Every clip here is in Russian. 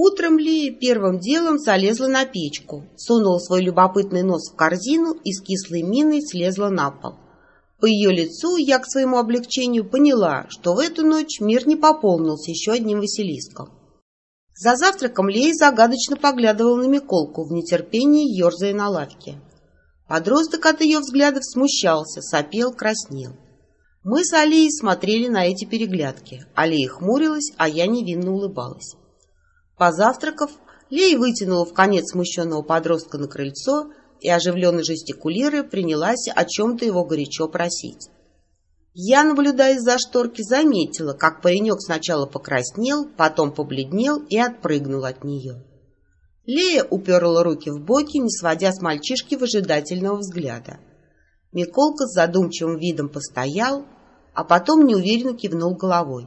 Утром Лия первым делом залезла на печку, сунула свой любопытный нос в корзину и с кислой миной слезла на пол. По ее лицу я к своему облегчению поняла, что в эту ночь мир не пополнился еще одним Василиском. За завтраком Лея загадочно поглядывал на Миколку в нетерпении, ерзая на лавке. Подросток от ее взглядов смущался, сопел, краснел. Мы с Алией смотрели на эти переглядки. Алия хмурилась, а я невинно улыбалась. Позавтракав, Лея вытянула в конец смущенного подростка на крыльцо и, оживленно жестикулируя, принялась о чем-то его горячо просить. Я, наблюдая из-за шторки, заметила, как паренек сначала покраснел, потом побледнел и отпрыгнул от нее. Лея уперла руки в боки, не сводя с мальчишки выжидательного взгляда. Миколка с задумчивым видом постоял, а потом неуверенно кивнул головой.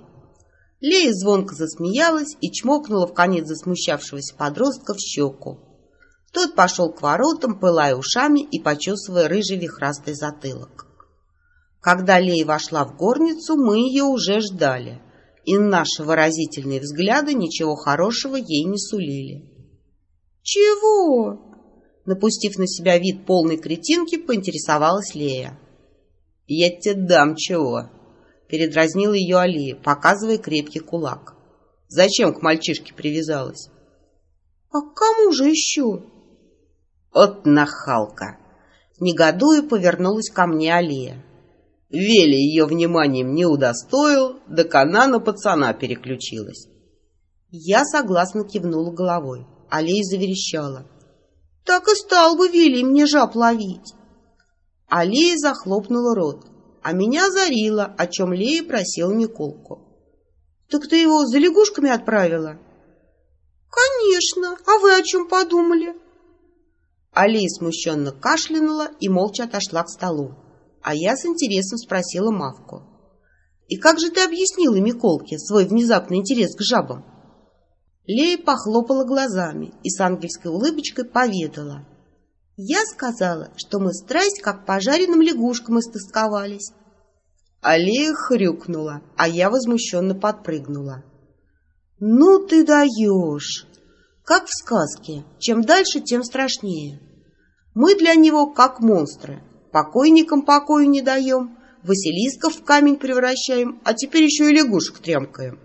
Лея звонко засмеялась и чмокнула в конец засмущавшегося подростка в щеку. Тот пошел к воротам, пылая ушами и почесывая рыжий вихрастый затылок. Когда Лея вошла в горницу, мы ее уже ждали, и наши выразительные взгляды ничего хорошего ей не сулили. «Чего?» Напустив на себя вид полной кретинки, поинтересовалась Лея. «Я тебе дам чего?» Передразнила ее Алия, показывая крепкий кулак. «Зачем к мальчишке привязалась?» «А к кому же еще?» «От нахалка!» Негодуя повернулась ко мне Алия. Вели ее вниманием не удостоил, да она на пацана переключилась. Я согласно кивнула головой. Алия заверещала. «Так и стал бы Вилли мне жаб ловить!» Алия захлопнула рот, а меня озарила, о чем Лея просила Миколку. «Так ты его за лягушками отправила?» «Конечно! А вы о чем подумали?» Алия смущенно кашлянула и молча отошла к столу а я с интересом спросила Мавку. «И как же ты объяснила Миколке свой внезапный интерес к жабам?» Лея похлопала глазами и с ангельской улыбочкой поведала. «Я сказала, что мы страсть, как пожаренным лягушкам истосковались». А Лея хрюкнула, а я возмущенно подпрыгнула. «Ну ты даешь!» Как в сказке, чем дальше, тем страшнее. Мы для него как монстры, Покойникам покою не даем, Василисков в камень превращаем, а теперь еще и лягушек трямкаем.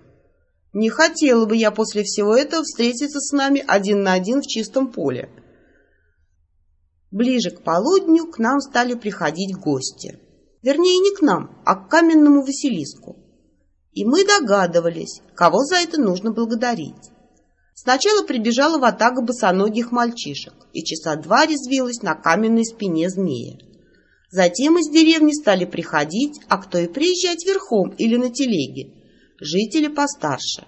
Не хотела бы я после всего этого встретиться с нами один на один в чистом поле. Ближе к полудню к нам стали приходить гости. Вернее, не к нам, а к каменному Василиску. И мы догадывались, кого за это нужно благодарить. Сначала прибежала ватага босоногих мальчишек и часа два резвилась на каменной спине змея. Затем из деревни стали приходить, а кто и приезжать верхом или на телеге, жители постарше.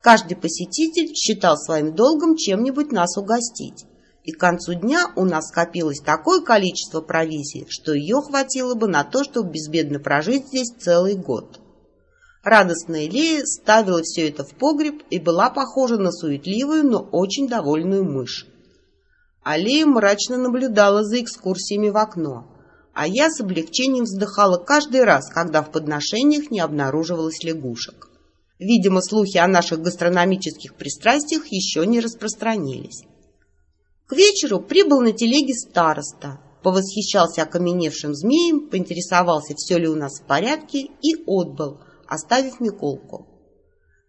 Каждый посетитель считал своим долгом чем-нибудь нас угостить. И к концу дня у нас скопилось такое количество провизии, что ее хватило бы на то, чтобы безбедно прожить здесь целый год. Радостная Лея ставила все это в погреб и была похожа на суетливую, но очень довольную мышь. А Лея мрачно наблюдала за экскурсиями в окно а я с облегчением вздыхала каждый раз, когда в подношениях не обнаруживалось лягушек. Видимо, слухи о наших гастрономических пристрастиях еще не распространились. К вечеру прибыл на телеге староста, повосхищался окаменевшим змеем, поинтересовался, все ли у нас в порядке, и отбыл, оставив Миколку.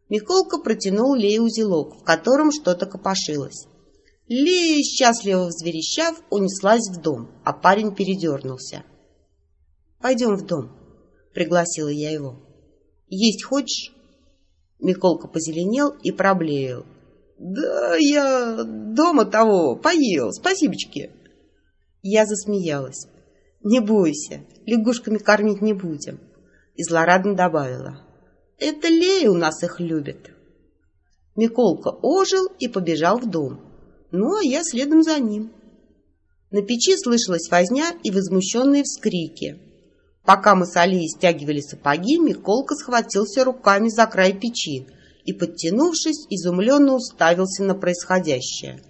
Миколка протянул Лее узелок, в котором что-то копошилось. Лея, счастливо взверещав, унеслась в дом, а парень передернулся. «Пойдем в дом», — пригласила я его. «Есть хочешь?» Миколка позеленел и проблеял. «Да я дома того поел, спасибочки». Я засмеялась. «Не бойся, лягушками кормить не будем». И злорадно добавила. «Это Лея у нас их любит». Миколка ожил и побежал в дом ну а я следом за ним. На печи слышалась возня и возмущенные вскрики. Пока мы с Алией стягивали сапоги, Миколка схватился руками за край печи и, подтянувшись, изумленно уставился на происходящее.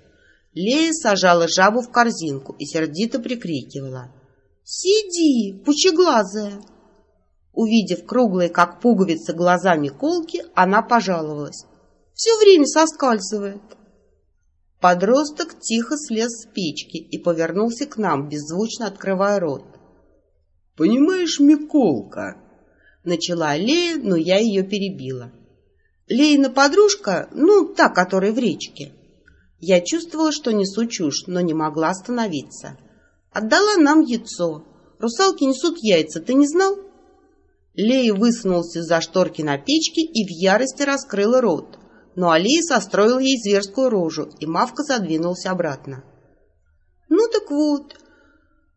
Лея сажала жабу в корзинку и сердито прикрикивала. «Сиди, пучеглазая!» Увидев круглые, как пуговицы, глаза Миколки, она пожаловалась. Все время соскальзывает. Подросток тихо слез с печки и повернулся к нам, беззвучно открывая рот. «Понимаешь, Миколка?» Начала Лея, но я ее перебила. Лейна подружка, ну, та, которая в речке. Я чувствовала, что несу чушь, но не могла остановиться. Отдала нам яйцо. Русалки несут яйца, ты не знал? Лея высунулся за шторки на печке и в ярости раскрыла рот. Но Алия состроил ей зверскую рожу, и Мавка задвинулся обратно. Ну так вот,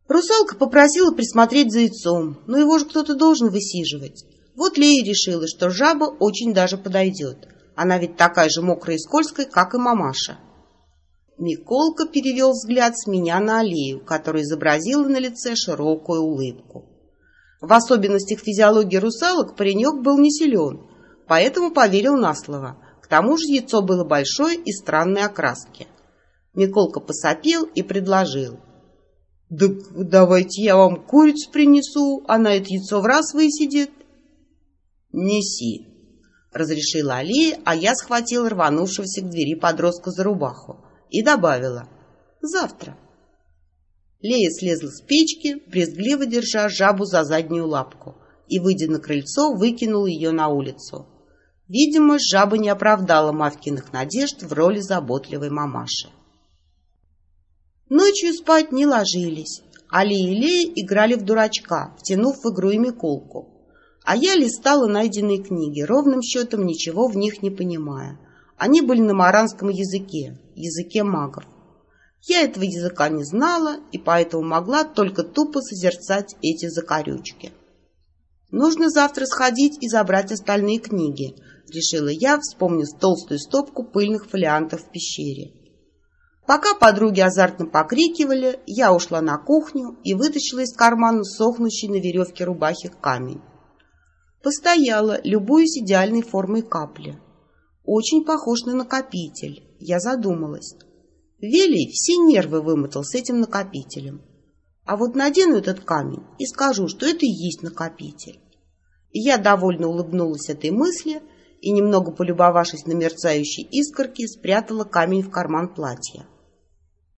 русалка попросила присмотреть за яйцом, но его же кто-то должен высиживать. Вот Лея решила, что жаба очень даже подойдет. Она ведь такая же мокрая и скользкая, как и мамаша. Миколка перевел взгляд с меня на Алию, которая изобразила на лице широкую улыбку. В особенностях физиологии русалок паренек был не силен, поэтому поверил на слово. К тому же яйцо было большое и странной окраски. Миколка посопел и предложил. «Да давайте я вам курицу принесу, она это яйцо в раз высидит». «Неси», — разрешила Алия, а я схватила рванувшегося к двери подростка за рубаху и добавила «завтра». Лея слезла с печки, брезгливо держа жабу за заднюю лапку, и, выйдя на крыльцо, выкинула ее на улицу. Видимо, жаба не оправдала Мавкиных надежд в роли заботливой мамаши. Ночью спать не ложились. Али и Лея играли в дурачка, втянув в игру и Миколку. А я листала найденные книги, ровным счетом ничего в них не понимая. Они были на маранском языке, языке магов. Я этого языка не знала и поэтому могла только тупо созерцать эти закорючки. «Нужно завтра сходить и забрать остальные книги», — решила я, вспомнив толстую стопку пыльных фолиантов в пещере. Пока подруги азартно покрикивали, я ушла на кухню и вытащила из кармана сохнущий на веревке рубахи камень. Постояла, любуясь идеальной формой капли. Очень похож на накопитель. Я задумалась. Велий все нервы вымотал с этим накопителем. А вот надену этот камень и скажу, что это и есть накопитель. Я довольно улыбнулась этой мысли и, немного полюбовавшись на мерцающие искорки, спрятала камень в карман платья.